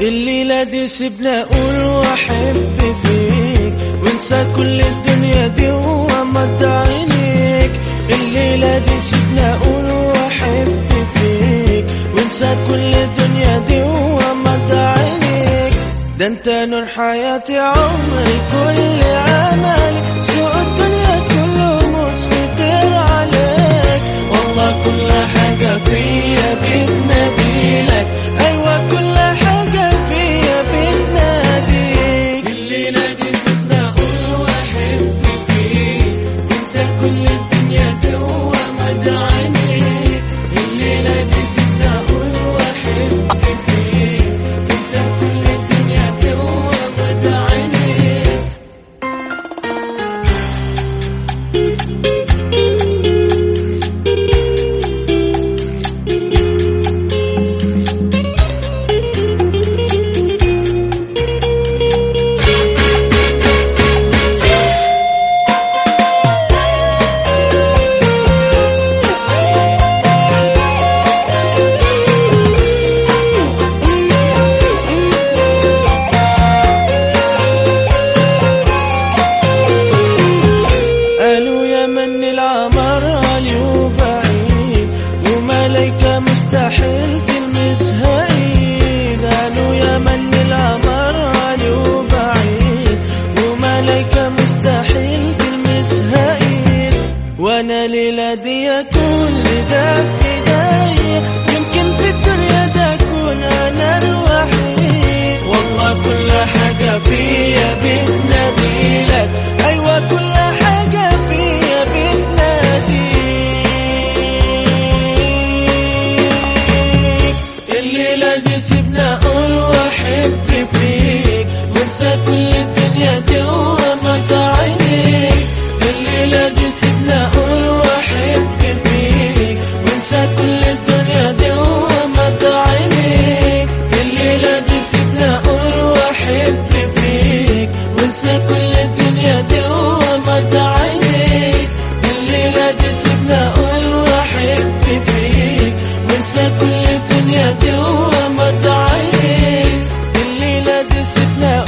الليلة دي سيبنا أقول وأحب فيك. وانسى كل الدنيا دي ومد عينيك. الليلة دي سيبنا أقول وأحب فيك. وانسى كل الدنيا دي ومد عينيك. ده انت نور حياتي عمري كل الليلة دي سيبنا أقول وأحب مستحيل تلمسها ايد قالوا يا من العمر علي وبعيد. وملايكة مستحيل تلمسها ايد وأنا ليلة دي كل ده ايديا يمكن في الدنيا ده اكون أنا الوحيد والله كل حاجة فيا الليلة دي سيبنا أقول واحب فيك. وانسى كل الدنيا جوا الليلة دي سيبنا أقول واحب فيك. وانسى كل الدنيا جوا الليلة دي سيبنا أقول واحب فيك. وانسى كل الدنيا جوا الليلة دي سيبنا أقول واحب فيك. وانسى كل sit now.